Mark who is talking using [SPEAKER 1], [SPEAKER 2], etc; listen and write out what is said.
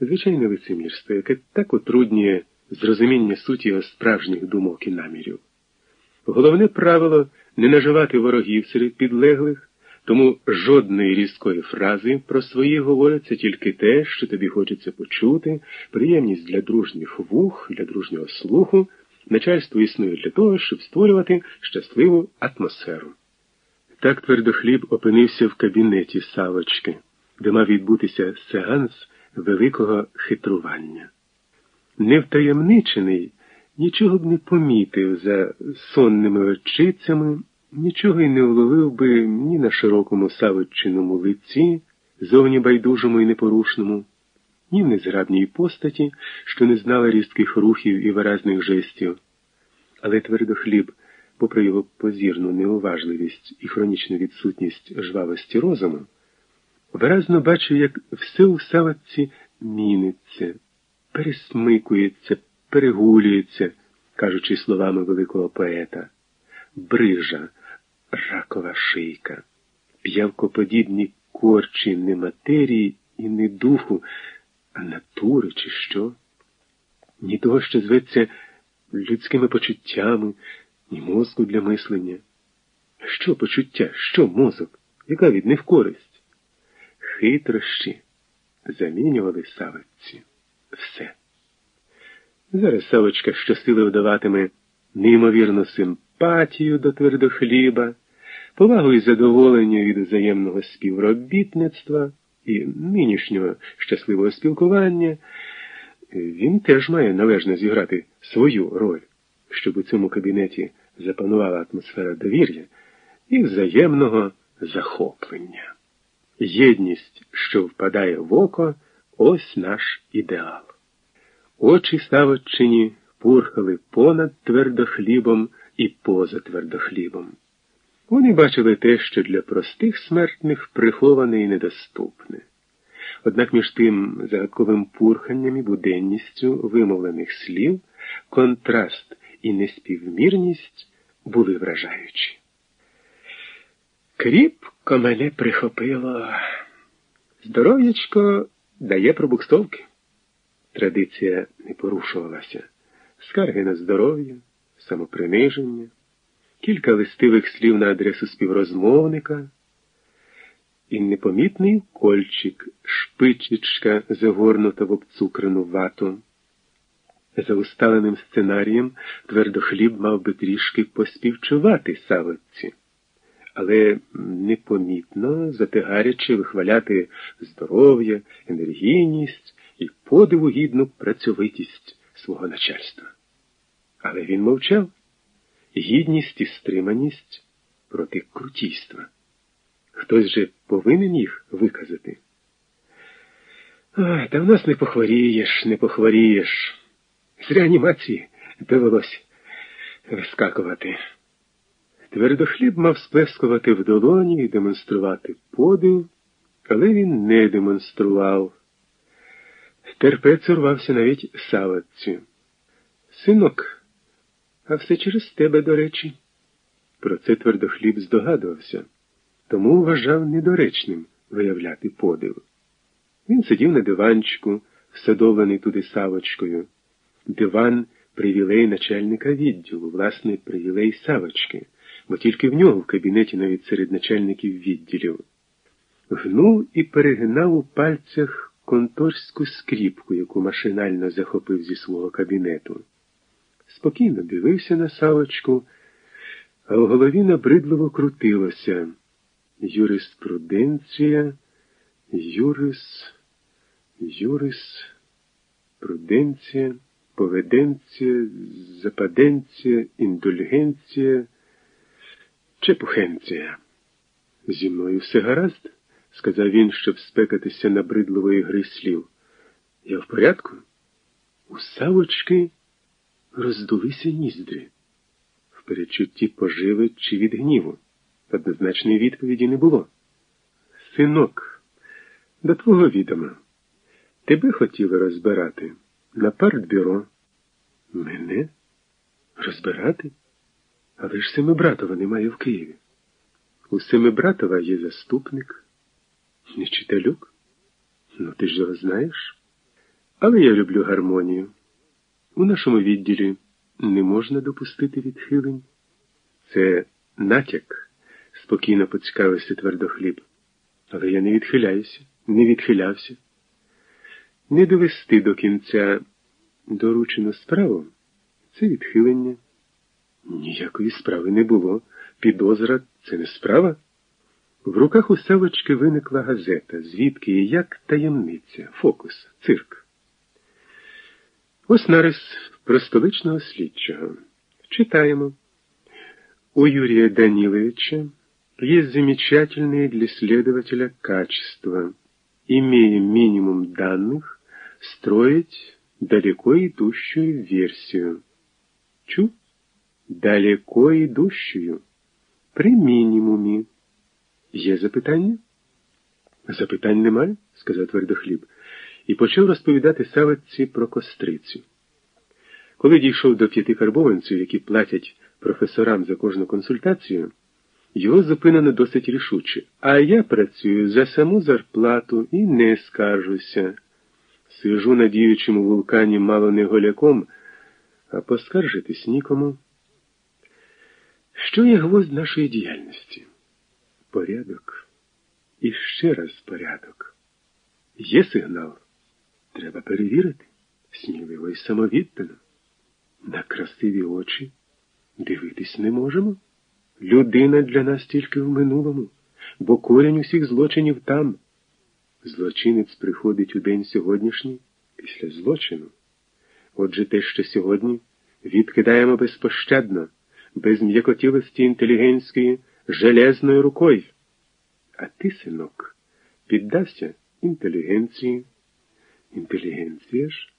[SPEAKER 1] звичайне лицемірство, яке так утруднює зрозуміння суті його справжніх думок і намірів. Головне правило не наживати ворогів серед підлеглих, тому жодної різкої фрази про свої говориться тільки те, що тобі хочеться почути, приємність для дружніх вух, для дружнього слуху. Начальство існує для того, щоб створювати щасливу атмосферу. Так твердохліб опинився в кабінеті Савочки, де мав відбутися сеанс великого хитрування. Невтаємничений нічого б не помітив за сонними очицями, нічого й не вловив би ні на широкому савоччиному лиці, зовні байдужому і непорушному, ні в незграбній постаті, що не знала різких рухів і виразних жестів. Але твердохліб, попри його позірну неуважливість і хронічну відсутність жвавості розуму, виразно бачив, як все у саватці міниться, пересмикується, перегулюється, кажучи словами великого поета, брижа, ракова шийка, п'явкоподібні корчі не матерії і не духу, а натури, чи що, ні того, що зветься людськими почуттями, ні мозку для мислення. Що почуття, що мозок, яка від них користь? Хитрощі замінювали савиці все. Зараз Савочка щосили вдаватиме неймовірну симпатію до твердохліба, повагу і задоволення від взаємного співробітництва і нинішнього щасливого спілкування. Він теж має належно зіграти свою роль, щоб у цьому кабінеті запанувала атмосфера довір'я і взаємного захоплення. Єдність, що впадає в око, ось наш ідеал. Очі Савочині пурхали понад твердохлібом і поза твердохлібом. Вони бачили те, що для простих смертних приховане і недоступне. Однак між тим загадковим пурханням і буденністю вимовлених слів контраст і неспівмірність були вражаючі. Кріпко мене прихопило. Здоров'ячко дає пробукстовки. Традиція не порушувалася. Скарги на здоров'я, самоприниження, кілька листивих слів на адресу співрозмовника і непомітний кольчик, шпичечка, загорнута в обцукрену вату. За усталеним сценарієм твердохліб мав би трішки поспівчувати савочці, але непомітно, затигарячи вихваляти здоров'я, енергійність і подиву гідну працьовитість свого начальства. Але він мовчав гідність і стриманість проти крутійства. Хтось же повинен їх виказати. Ой, та в нас не похворієш, не похворієш. З реанімації довелось вискакувати. Твердохліб мав сплескувати в долоні і демонструвати подив, але він не демонстрував. Терпець урвався навіть саватці. Синок, а все через тебе, до речі. Про це твердохліб здогадувався, тому вважав недоречним виявляти подив. Він сидів на диванчику, всадований туди савочкою. Диван привілей начальника відділу, власне, привілей савочки, бо тільки в нього в кабінеті навіть серед начальників відділів. Гнув і перегинав у пальцях конторську скріпку, яку машинально захопив зі свого кабінету. Спокійно дивився на савочку, а в голові набридливо крутилося юриспруденція, юрис, юрис, пруденція, поведенція, западенція, індульгенція, чепухенція. Зі мною все гаразд, сказав він, щоб спекатися набридливої гри слів. Я в порядку? У савочки роздулися ніздрі. В перечутті поживи чи від гніву. Однозначної відповіді не було. Синок, до твого відома. Тебе хотіли розбирати на партбюро. Мене? Розбирати? Але ж Семибратова немає в Києві. У Семибратова є заступник. Не читалюк? Ну, ти ж його знаєш? Але я люблю гармонію. У нашому відділі не можна допустити відхилень. Це натяк, спокійно поцікавився твердохліб. Але я не відхиляюся, не відхилявся. Не довести до кінця доручену справу це відхилення. Ніякої справи не було. Підозра це не справа. В руках у Савочки виникла газета, звідки і як таємниця, фокус, цирк. Ось нарис про столичного слідчого. Читаємо. У Юрия Даниловича есть замечательные для следователя качества. Имея минимум данных, строить далеко идущую версию. Чу? Далеко идущую. При мінімумі. Є запитання? Запитань немає, сказав твердохліб, і почав розповідати саватці про кострицю. Коли дійшов до п'яти карбованців, які платять професорам за кожну консультацію, його зупинено досить рішуче. А я працюю за саму зарплату і не скаржуся. Сижу на діючому вулкані мало не голяком, а поскаржитись нікому. Що є гвоздь нашої діяльності? Порядок. І ще раз порядок. Є сигнал. Треба перевірити сміливо і самовіддано. На красиві очі дивитись не можемо. Людина для нас тільки в минулому, бо корінь усіх злочинів там. Злочинець приходить у день сьогоднішній після злочину. Отже, те, що сьогодні відкидаємо безпощадно, без м'якотілості інтелігентської, железною рукою. А ти, синок, піддався інтелігенції. Інтелігенція ж